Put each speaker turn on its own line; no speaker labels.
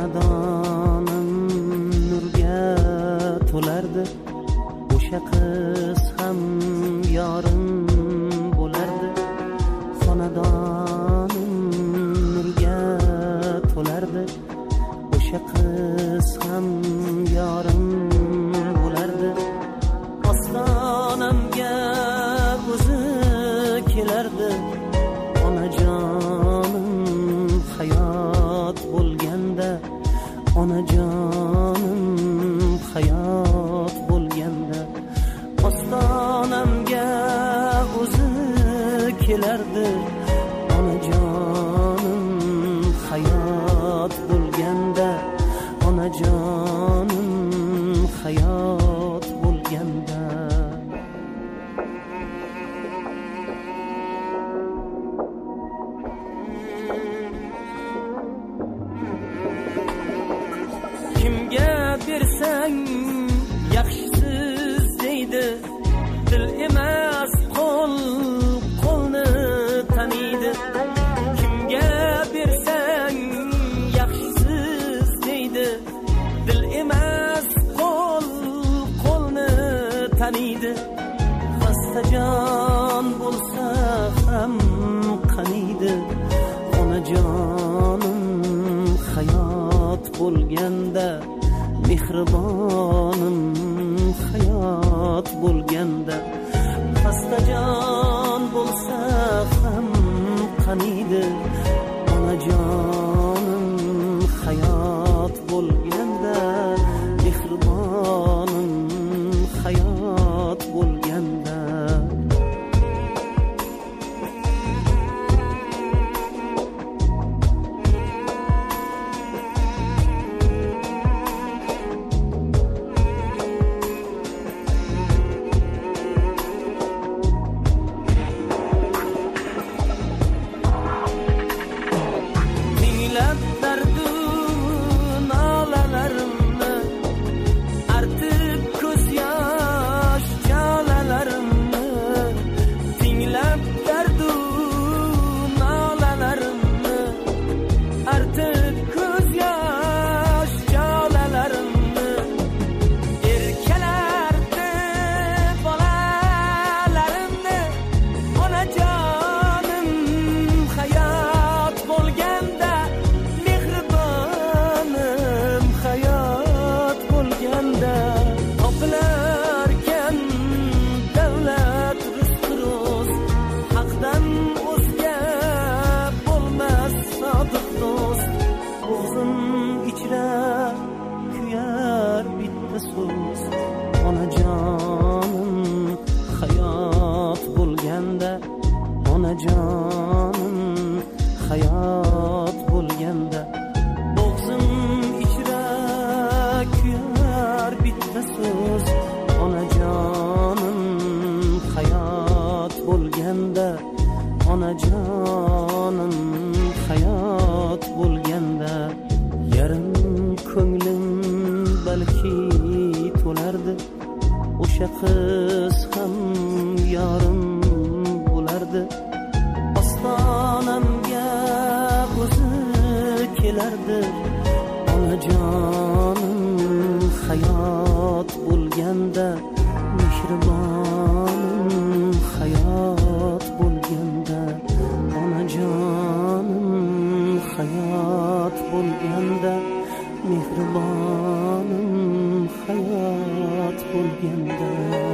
jonadonim nurga to'lardi. O'sha qiz ham yorim bo'lardi. Xonadonim nurga to'lardi. O'sha qiz ham yorim bo'lardi. Ostonamga o'zi kelardi. Onajonim hayot bo'lardi onajonim bersang yaxshisiz deydi. Dil emas qo'l qo'lni taniydi. Kimga bersang yaxshisiz deydi. Dil emas qo'l qo'lni taniydi. Xastajon bo'lsa ham qaniydi? Onajonim hayot bo'lganda mehribonim hayot bo'lganda xastajon bo'lsa ham qaniydi? Bitta onajonim hayot bo'lganda onajonim hayot bo'lganda o'sha qiz ham yorim bo'lardi. Ostonamga o'zi kelardi. Onajonim hayot bo'lganda mehribonim hayot bo'lganda onajonim hayot bo'lganda mehribonim hayot bo'lganda